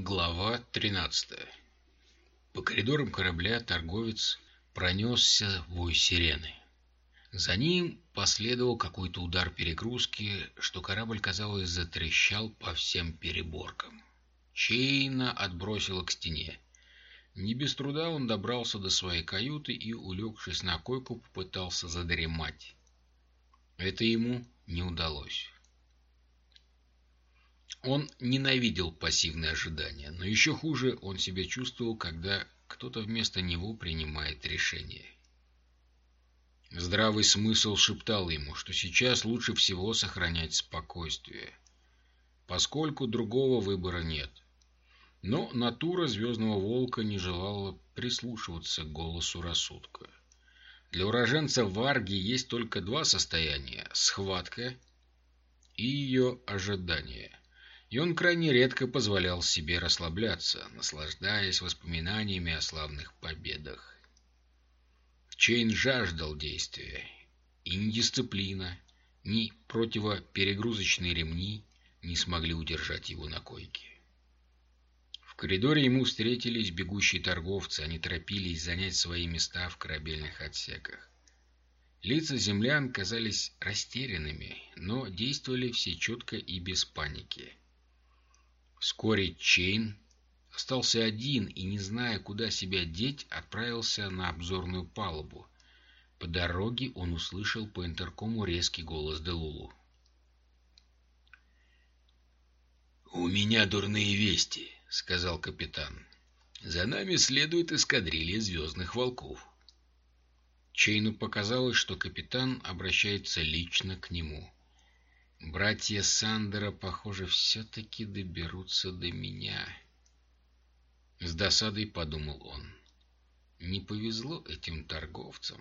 Глава 13 По коридорам корабля торговец пронесся вой сирены. За ним последовал какой-то удар перегрузки, что корабль, казалось, затрещал по всем переборкам. Чейна отбросило к стене. Не без труда он добрался до своей каюты и, улегшись на койку, попытался задремать. Это ему не удалось. Он ненавидел пассивные ожидания, но еще хуже он себя чувствовал, когда кто-то вместо него принимает решение. Здравый смысл шептал ему, что сейчас лучше всего сохранять спокойствие, поскольку другого выбора нет. Но натура Звездного Волка не желала прислушиваться к голосу рассудка. Для уроженца Варги есть только два состояния – схватка и ее ожидание и он крайне редко позволял себе расслабляться, наслаждаясь воспоминаниями о славных победах. Чейн жаждал действия, и ни дисциплина, ни противоперегрузочные ремни не смогли удержать его на койке. В коридоре ему встретились бегущие торговцы, они торопились занять свои места в корабельных отсеках. Лица землян казались растерянными, но действовали все четко и без паники. Вскоре Чейн остался один и, не зная, куда себя деть, отправился на обзорную палубу. По дороге он услышал по интеркому резкий голос Делулу. «У меня дурные вести», — сказал капитан. «За нами следует эскадрилья звездных волков». Чейну показалось, что капитан обращается лично к нему. Братья Сандера, похоже, все-таки доберутся до меня. С досадой подумал он. Не повезло этим торговцам.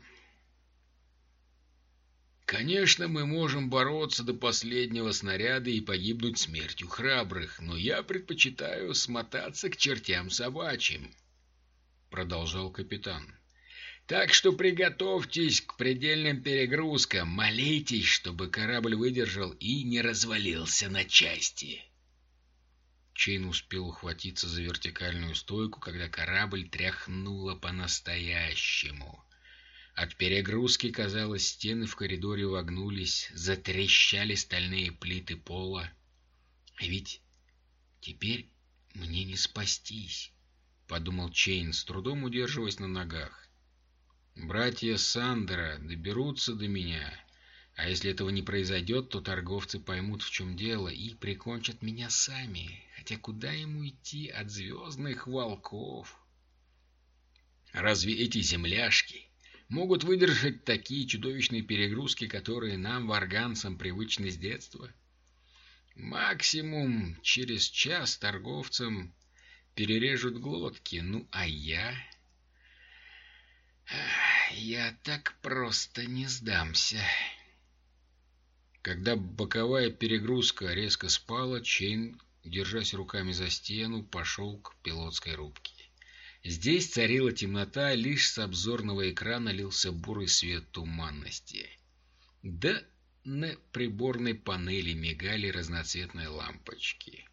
Конечно, мы можем бороться до последнего снаряда и погибнуть смертью храбрых, но я предпочитаю смотаться к чертям собачьим, продолжал капитан. Так что приготовьтесь к предельным перегрузкам, молитесь, чтобы корабль выдержал и не развалился на части. Чейн успел ухватиться за вертикальную стойку, когда корабль тряхнуло по-настоящему. От перегрузки, казалось, стены в коридоре вогнулись, затрещали стальные плиты пола. А ведь теперь мне не спастись, — подумал Чейн, с трудом удерживаясь на ногах. Братья Сандера доберутся до меня, а если этого не произойдет, то торговцы поймут, в чем дело, и прикончат меня сами. Хотя куда ему идти от звездных волков? Разве эти земляшки могут выдержать такие чудовищные перегрузки, которые нам, варганцам, привычны с детства? Максимум через час торговцам перережут глотки, ну а я... Я так просто не сдамся. Когда боковая перегрузка резко спала, Чейн, держась руками за стену, пошел к пилотской рубке. Здесь царила темнота, лишь с обзорного экрана лился бурый свет туманности. Да на приборной панели мигали разноцветные лампочки.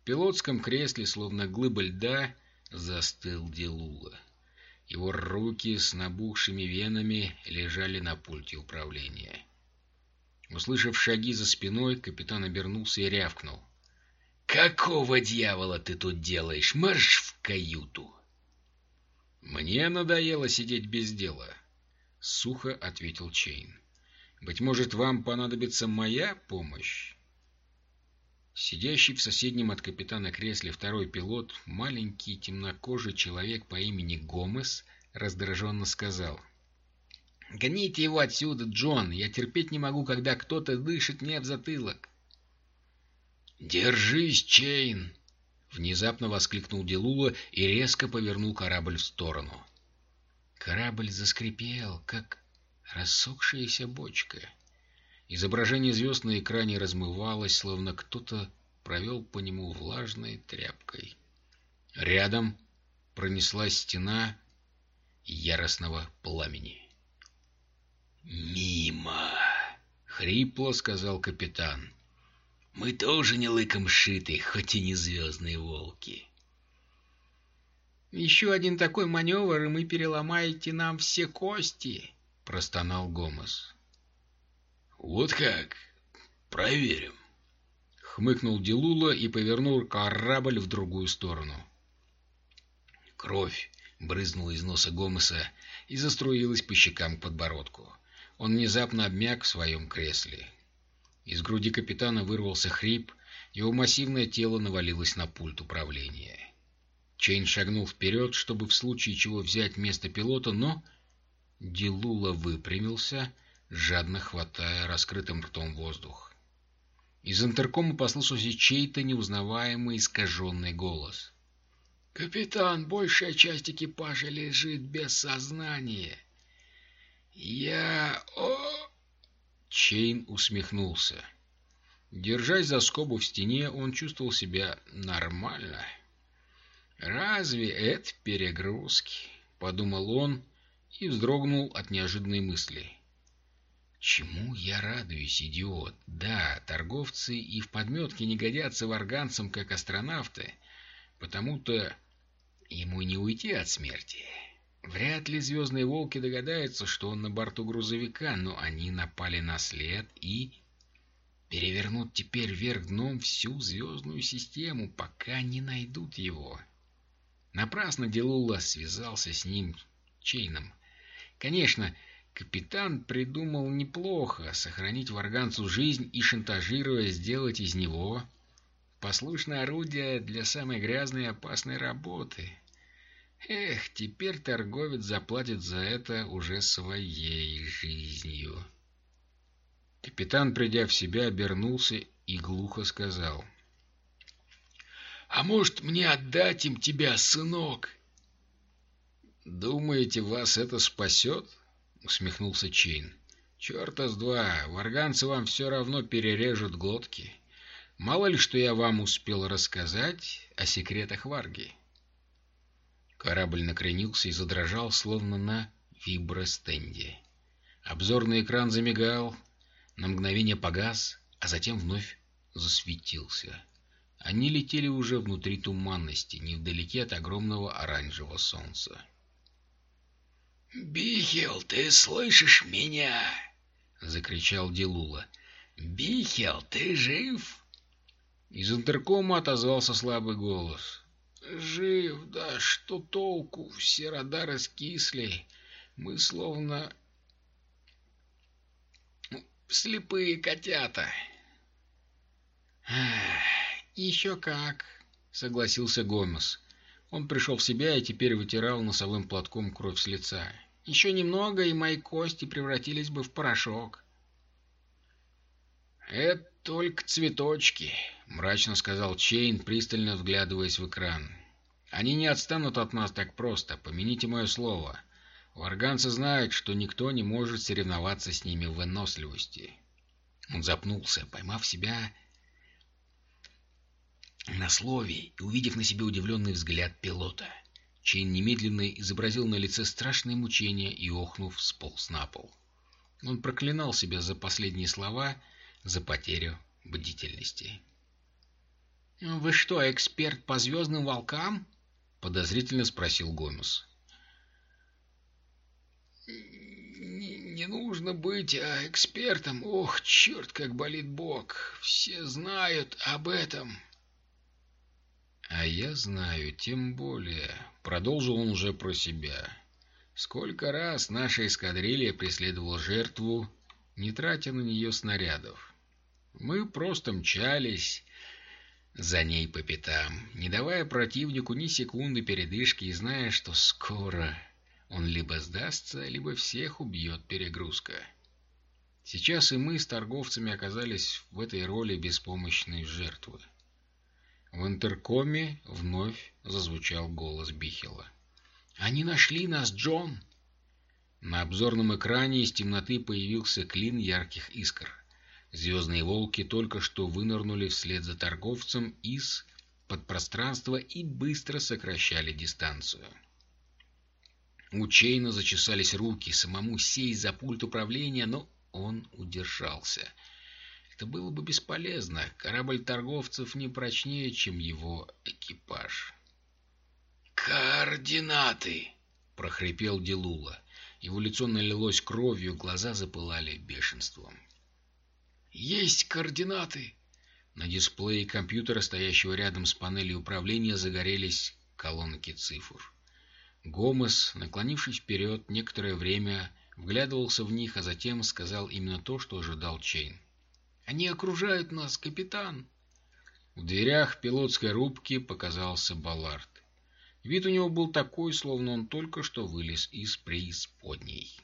В пилотском кресле, словно глыба льда, застыл Делула. Его руки с набухшими венами лежали на пульте управления. Услышав шаги за спиной, капитан обернулся и рявкнул. «Какого дьявола ты тут делаешь? Марш в каюту!» «Мне надоело сидеть без дела», — сухо ответил Чейн. «Быть может, вам понадобится моя помощь?» Сидящий в соседнем от капитана кресле второй пилот, маленький темнокожий человек по имени Гомес, раздраженно сказал. «Гоните его отсюда, Джон! Я терпеть не могу, когда кто-то дышит мне в затылок!» «Держись, Чейн!» — внезапно воскликнул Делула и резко повернул корабль в сторону. Корабль заскрипел, как рассохшаяся бочка. Изображение звезд на экране размывалось, словно кто-то провел по нему влажной тряпкой. Рядом пронеслась стена яростного пламени. «Мимо!» — хрипло сказал капитан. Мы тоже не лыком шиты, хоть и не звездные волки. «Еще один такой маневр, и мы переломаете нам все кости», — простонал Гомес. «Вот как? Проверим», — хмыкнул Делула и повернул корабль в другую сторону. Кровь брызнула из носа Гомеса и заструилась по щекам к подбородку. Он внезапно обмяк в своем кресле. Из груди капитана вырвался хрип, его массивное тело навалилось на пульт управления. Чейн шагнул вперед, чтобы в случае чего взять место пилота, но... Дилула выпрямился, жадно хватая раскрытым ртом воздух. Из интеркома послышался чей-то неузнаваемый искаженный голос. «Капитан, большая часть экипажа лежит без сознания. Я... О...» Чейн усмехнулся. Держась за скобу в стене, он чувствовал себя нормально. «Разве это перегрузки?» — подумал он и вздрогнул от неожиданной мысли. «Чему я радуюсь, идиот? Да, торговцы и в подметке не годятся варганцам, как астронавты, потому-то ему не уйти от смерти». Вряд ли звездные волки догадаются, что он на борту грузовика, но они напали на след и... перевернут теперь вверх дном всю звездную систему, пока не найдут его. Напрасно Делула связался с ним Чейном. Конечно, капитан придумал неплохо сохранить варганцу жизнь и, шантажируя, сделать из него послушное орудие для самой грязной и опасной работы — Эх, теперь торговец заплатит за это уже своей жизнью. Капитан, придя в себя, обернулся и глухо сказал. «А может, мне отдать им тебя, сынок?» «Думаете, вас это спасет?» — усмехнулся Чейн. «Черта с два, варганцы вам все равно перережут глотки. Мало ли, что я вам успел рассказать о секретах Варги». Корабль накренился и задрожал, словно на вибростенде. Обзорный экран замигал, на мгновение погас, а затем вновь засветился. Они летели уже внутри туманности, невдалеке от огромного оранжевого солнца. «Бихел, ты слышишь меня?» — закричал Дилула. «Бихел, ты жив?» Из интеркома отозвался слабый голос. Жив, да что толку? Все радары скисли. Мы словно слепые котята. Еще как, согласился Гомес. Он пришел в себя и теперь вытирал носовым платком кровь с лица. Еще немного, и мои кости превратились бы в порошок. «Это только цветочки», — мрачно сказал Чейн, пристально вглядываясь в экран. «Они не отстанут от нас так просто, помяните мое слово. Варганцы знают, что никто не может соревноваться с ними в выносливости». Он запнулся, поймав себя на слове и увидев на себе удивленный взгляд пилота. Чейн немедленно изобразил на лице страшное мучение и, охнув, сполз на пол. Он проклинал себя за последние слова — за потерю бдительности. «Вы что, эксперт по звездным волкам?» — подозрительно спросил Гомес. «Не нужно быть а, экспертом. Ох, черт, как болит бок. Все знают об этом». «А я знаю, тем более», — продолжил он уже про себя. «Сколько раз наша эскадрилья преследовала жертву, не тратя на нее снарядов. Мы просто мчались за ней по пятам, не давая противнику ни секунды передышки и зная, что скоро он либо сдастся, либо всех убьет перегрузка. Сейчас и мы с торговцами оказались в этой роли беспомощной жертвы. В интеркоме вновь зазвучал голос Бихела. «Они нашли нас, Джон!» На обзорном экране из темноты появился клин ярких искр. Звездные волки только что вынырнули вслед за торговцем из подпространства и быстро сокращали дистанцию. У зачесались руки, самому сесть за пульт управления, но он удержался. Это было бы бесполезно. Корабль торговцев не прочнее, чем его экипаж. «Координаты!» — прохрипел Делула. Его лицо налилось кровью, глаза запылали бешенством. «Есть координаты!» На дисплее компьютера, стоящего рядом с панелью управления, загорелись колонки цифр. Гомес, наклонившись вперед, некоторое время вглядывался в них, а затем сказал именно то, что ожидал Чейн. «Они окружают нас, капитан!» В дверях пилотской рубки показался Баллард. Вид у него был такой, словно он только что вылез из преисподней.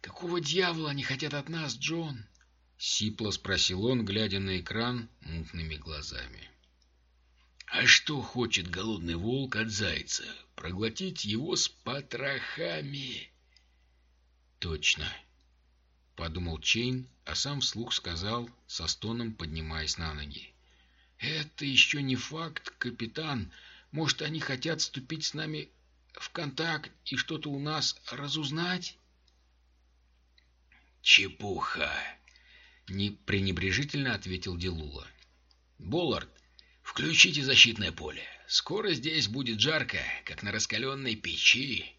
«Какого дьявола они хотят от нас, Джон?» — сипло спросил он, глядя на экран мутными глазами. «А что хочет голодный волк от зайца? Проглотить его с потрохами!» «Точно!» — подумал Чейн, а сам вслух сказал, со стоном поднимаясь на ноги. «Это еще не факт, капитан. Может, они хотят вступить с нами в контакт и что-то у нас разузнать?» «Чепуха!» — не пренебрежительно ответил Делула. «Боллард, включите защитное поле. Скоро здесь будет жарко, как на раскаленной печи».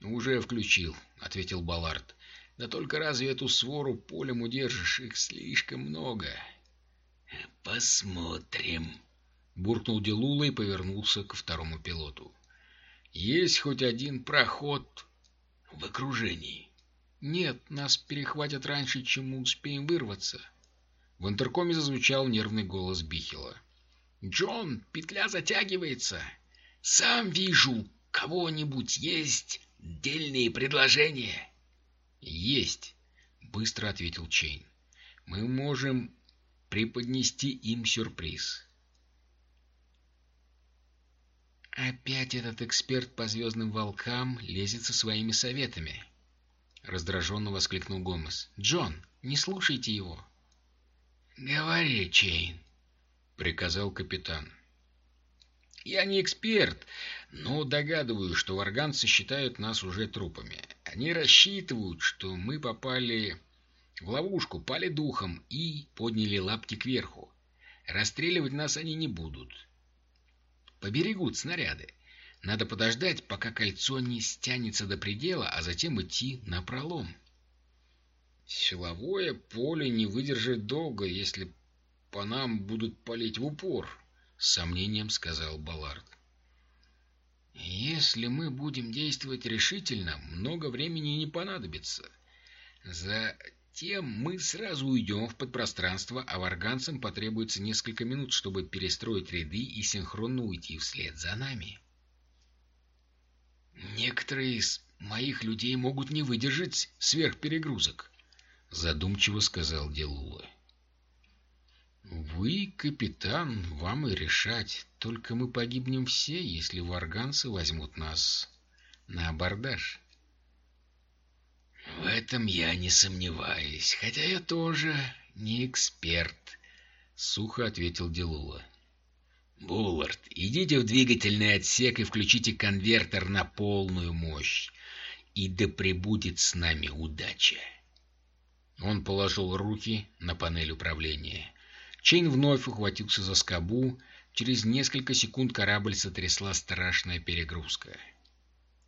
«Уже включил», — ответил Баллард. «Да только разве эту свору полем удержишь? Их слишком много». «Посмотрим», — буркнул Делула и повернулся ко второму пилоту. «Есть хоть один проход в окружении?» «Нет, нас перехватят раньше, чем мы успеем вырваться». В интеркоме зазвучал нервный голос Бихела. «Джон, петля затягивается. Сам вижу, кого-нибудь есть дельные предложения». «Есть», — быстро ответил Чейн. «Мы можем преподнести им сюрприз. «Опять этот эксперт по звездным волкам лезет со своими советами!» Раздраженно воскликнул Гомес. «Джон, не слушайте его!» «Говори, Чейн!» — приказал капитан. «Я не эксперт, но догадываюсь, что варганцы считают нас уже трупами. Они рассчитывают, что мы попали в ловушку, пали духом и подняли лапки кверху. Расстреливать нас они не будут поберегут снаряды. Надо подождать, пока кольцо не стянется до предела, а затем идти на пролом. Силовое поле не выдержит долго, если по нам будут палить в упор, — с сомнением сказал Баллард. Если мы будем действовать решительно, много времени не понадобится. За тем мы сразу уйдем в подпространство, а варганцам потребуется несколько минут, чтобы перестроить ряды и синхронно уйти вслед за нами. Некоторые из моих людей могут не выдержать сверхперегрузок, задумчиво сказал Делула. Вы, капитан, вам и решать. Только мы погибнем все, если варганцы возьмут нас на абордаж. В этом я не сомневаюсь, хотя я тоже не эксперт, сухо ответил Делула. Буллард, идите в двигательный отсек и включите конвертер на полную мощь. И да пребудет с нами удача. Он положил руки на панель управления. Чейн вновь ухватился за скобу. Через несколько секунд корабль сотрясла страшная перегрузка.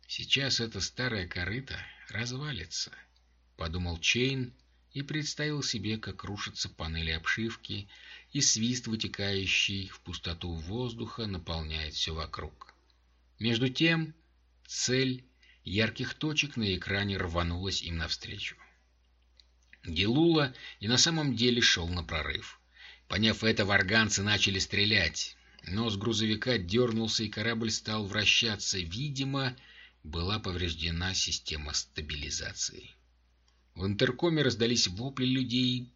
Сейчас это старое корыто развалится, — подумал Чейн и представил себе, как рушатся панели обшивки, и свист, вытекающий в пустоту воздуха, наполняет все вокруг. Между тем цель ярких точек на экране рванулась им навстречу. Гелула и на самом деле шел на прорыв. Поняв это, варганцы начали стрелять. Нос грузовика дернулся, и корабль стал вращаться. Видимо, была повреждена система стабилизации. В интеркоме раздались вопли людей,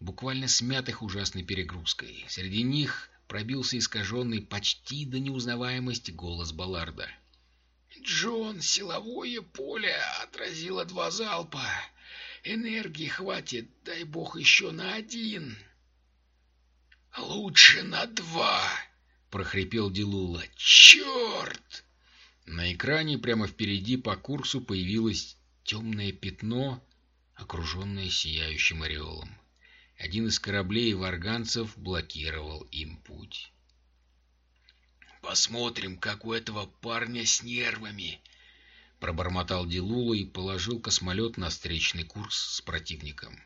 буквально смятых ужасной перегрузкой. Среди них пробился искаженный почти до неузнаваемости голос Балларда. «Джон, силовое поле отразило два залпа. Энергии хватит, дай бог, еще на один». «Лучше на два!» — прохрипел Дилула. «Черт!» На экране прямо впереди по курсу появилось темное пятно, окруженное сияющим ореолом. один из кораблей варганцев блокировал им путь. «Посмотрим, как у этого парня с нервами!» Пробормотал Дилула и положил космолет на встречный курс с противником.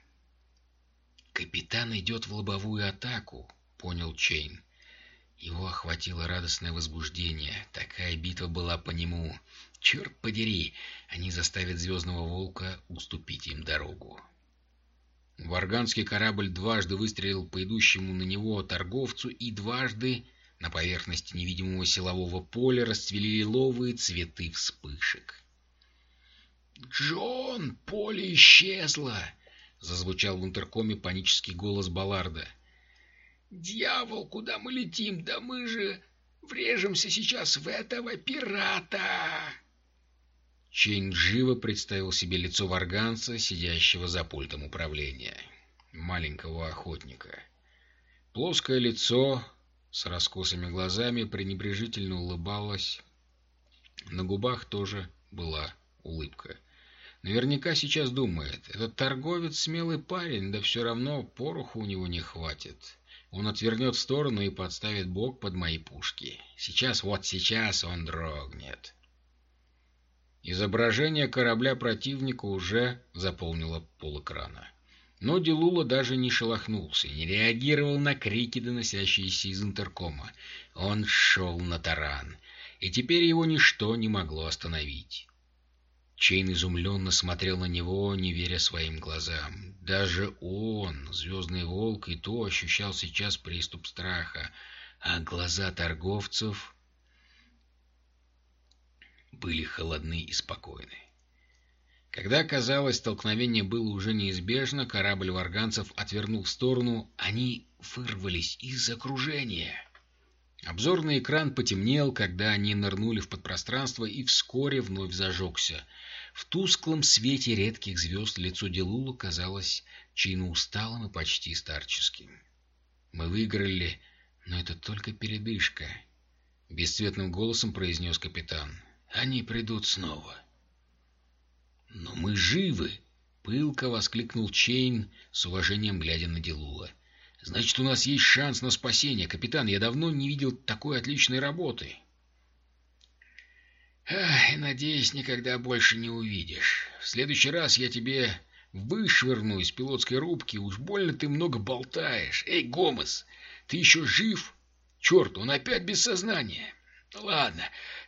«Капитан идет в лобовую атаку», — понял Чейн. Его охватило радостное возбуждение. Такая битва была по нему. Черт подери, они заставят Звездного Волка уступить им дорогу. Варганский корабль дважды выстрелил по идущему на него торговцу и дважды на поверхности невидимого силового поля расцвели лиловые цветы вспышек. «Джон, поле исчезло!» — зазвучал в интеркоме панический голос Балларда. «Дьявол, куда мы летим? Да мы же врежемся сейчас в этого пирата!» Чейн живо представил себе лицо варганца, сидящего за пультом управления. Маленького охотника. Плоское лицо с раскосыми глазами пренебрежительно улыбалось. На губах тоже была улыбка. Наверняка сейчас думает, этот торговец смелый парень, да все равно пороху у него не хватит. Он отвернет в сторону и подставит бок под мои пушки. Сейчас, вот сейчас он дрогнет. Изображение корабля противника уже заполнило полэкрана. Но Делула даже не шелохнулся, не реагировал на крики, доносящиеся из интеркома. Он шел на таран, и теперь его ничто не могло остановить. Чейн изумленно смотрел на него, не веря своим глазам. Даже он, Звездный Волк, и то ощущал сейчас приступ страха, а глаза торговцев были холодны и спокойны. Когда, казалось, столкновение было уже неизбежно, корабль варганцев отвернул в сторону, они вырвались из окружения. Обзорный экран потемнел, когда они нырнули в подпространство и вскоре вновь зажегся. В тусклом свете редких звезд лицо Делула казалось чину усталым и почти старческим. «Мы выиграли, но это только передышка», — бесцветным голосом произнес капитан. Они придут снова. «Но мы живы!» — пылко воскликнул Чейн, с уважением глядя на Делула. «Значит, у нас есть шанс на спасение. Капитан, я давно не видел такой отличной работы». «Ах, надеюсь, никогда больше не увидишь. В следующий раз я тебе вышвырну из пилотской рубки. Уж больно ты много болтаешь. Эй, Гомес, ты еще жив? Черт, он опять без сознания. Ладно,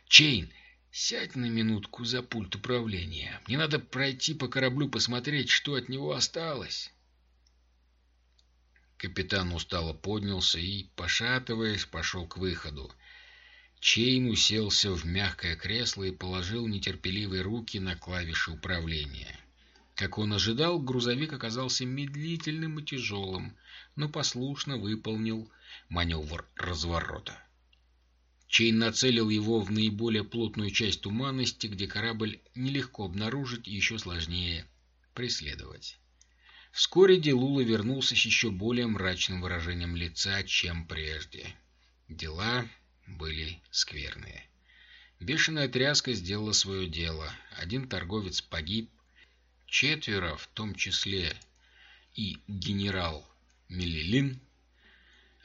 Чейн, Сядь на минутку за пульт управления. Мне надо пройти по кораблю, посмотреть, что от него осталось. Капитан устало поднялся и, пошатываясь, пошел к выходу. Чейн уселся в мягкое кресло и положил нетерпеливые руки на клавиши управления. Как он ожидал, грузовик оказался медлительным и тяжелым, но послушно выполнил маневр разворота. Чейн нацелил его в наиболее плотную часть туманности, где корабль нелегко обнаружить и еще сложнее преследовать. Вскоре Делула вернулся с еще более мрачным выражением лица, чем прежде. Дела были скверные. Бешеная тряска сделала свое дело. Один торговец погиб, четверо, в том числе и генерал Мелилин,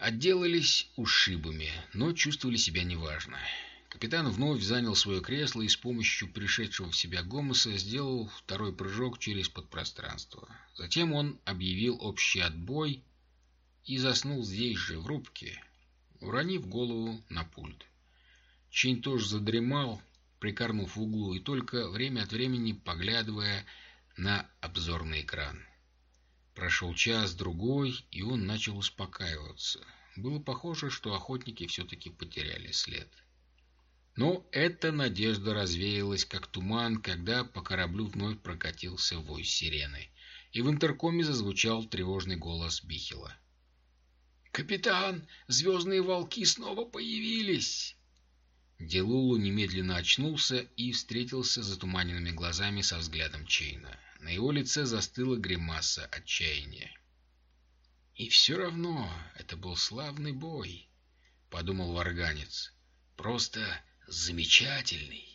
Отделались ушибами, но чувствовали себя неважно. Капитан вновь занял свое кресло и с помощью пришедшего в себя Гомоса сделал второй прыжок через подпространство. Затем он объявил общий отбой и заснул здесь же, в рубке, уронив голову на пульт. Чень тоже задремал, прикорнув в углу и только время от времени поглядывая на обзорный экран. Прошел час-другой, и он начал успокаиваться. Было похоже, что охотники все-таки потеряли след. Но эта надежда развеялась, как туман, когда по кораблю вновь прокатился вой сирены, и в интеркоме зазвучал тревожный голос Бихила. «Капитан, звездные волки снова появились!» Делулу немедленно очнулся и встретился затуманенными глазами со взглядом Чейна. На его лице застыла гримаса отчаяния. «И все равно это был славный бой», — подумал варганец. «Просто замечательный».